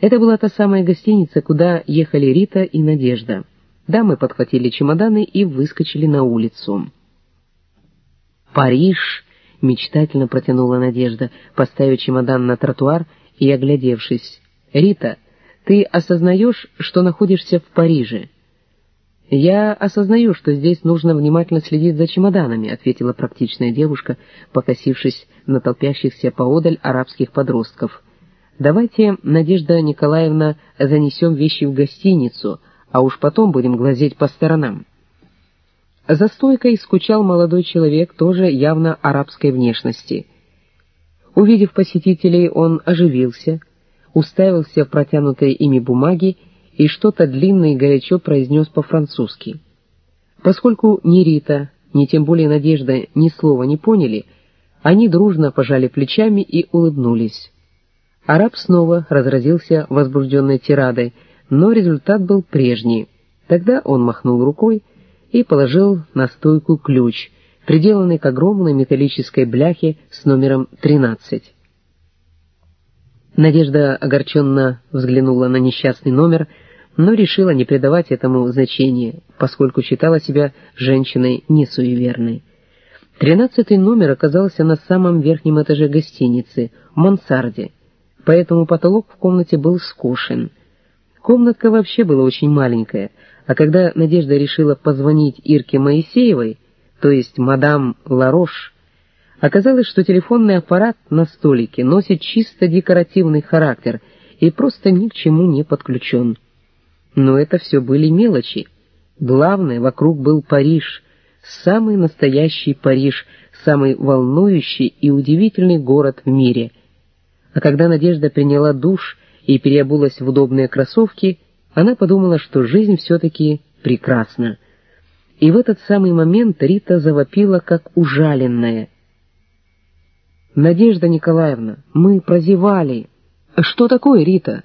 Это была та самая гостиница, куда ехали Рита и Надежда. Дамы подхватили чемоданы и выскочили на улицу. «Париж!» — мечтательно протянула Надежда, поставив чемодан на тротуар и оглядевшись. «Рита, ты осознаешь, что находишься в Париже?» «Я осознаю, что здесь нужно внимательно следить за чемоданами», — ответила практичная девушка, покосившись на толпящихся поодаль арабских подростков. «Давайте, Надежда Николаевна, занесем вещи в гостиницу, а уж потом будем глазеть по сторонам». За стойкой скучал молодой человек, тоже явно арабской внешности. Увидев посетителей, он оживился, уставился в протянутые ими бумаги и что-то длинное и горячо произнес по-французски. Поскольку ни Рита, ни тем более Надежда ни слова не поняли, они дружно пожали плечами и улыбнулись. Араб снова разразился возбужденной тирадой, но результат был прежний. Тогда он махнул рукой и положил на стойку ключ, приделанный к огромной металлической бляхе с номером 13. Надежда огорченно взглянула на несчастный номер, но решила не придавать этому значения, поскольку считала себя женщиной несуеверной. Тринадцатый номер оказался на самом верхнем этаже гостиницы, мансарде, поэтому потолок в комнате был скошен. Комнатка вообще была очень маленькая, а когда Надежда решила позвонить Ирке Моисеевой, то есть мадам Ларош, оказалось, что телефонный аппарат на столике носит чисто декоративный характер и просто ни к чему не подключен. Но это все были мелочи. Главное, вокруг был Париж, самый настоящий Париж, самый волнующий и удивительный город в мире. А когда Надежда приняла душ и переобулась в удобные кроссовки, она подумала, что жизнь все-таки прекрасна. И в этот самый момент Рита завопила, как ужаленная. «Надежда Николаевна, мы прозевали!» «Что такое, Рита?»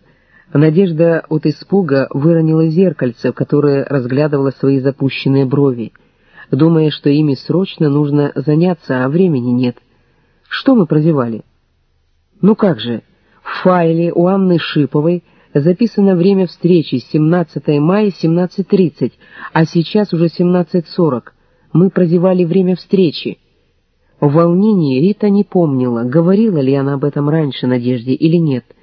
Надежда от испуга выронила зеркальце, которое разглядывала свои запущенные брови, думая, что ими срочно нужно заняться, а времени нет. Что мы прозевали? Ну как же, в файле у Анны Шиповой записано время встречи 17 мая 17.30, а сейчас уже 17.40. Мы прозевали время встречи. В волнении Рита не помнила, говорила ли она об этом раньше Надежде или нет —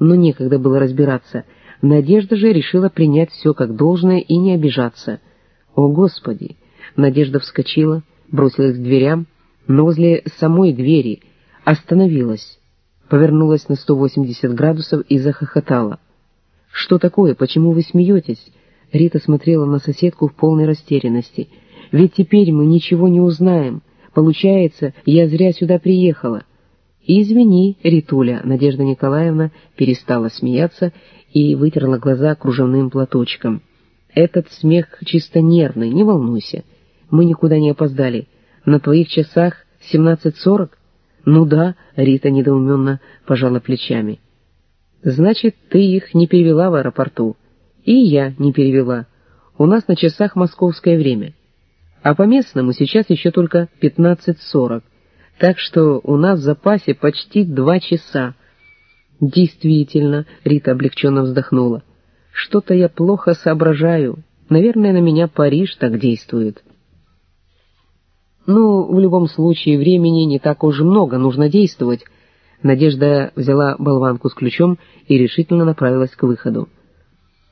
но некогда было разбираться. Надежда же решила принять все как должное и не обижаться. «О, Господи!» Надежда вскочила, бросилась к дверям, но возле самой двери остановилась, повернулась на 180 градусов и захохотала. «Что такое? Почему вы смеетесь?» Рита смотрела на соседку в полной растерянности. «Ведь теперь мы ничего не узнаем. Получается, я зря сюда приехала». «Извини, Ритуля», — Надежда Николаевна перестала смеяться и вытерла глаза кружевным платочком. «Этот смех чисто нервный, не волнуйся. Мы никуда не опоздали. На твоих часах семнадцать сорок?» «Ну да», — Рита недоуменно пожала плечами. «Значит, ты их не перевела в аэропорту?» «И я не перевела. У нас на часах московское время. А по местному сейчас еще только пятнадцать сорок так что у нас в запасе почти два часа. Действительно, Рита облегченно вздохнула. Что-то я плохо соображаю. Наверное, на меня Париж так действует. Ну, в любом случае, времени не так уж много, нужно действовать. Надежда взяла болванку с ключом и решительно направилась к выходу.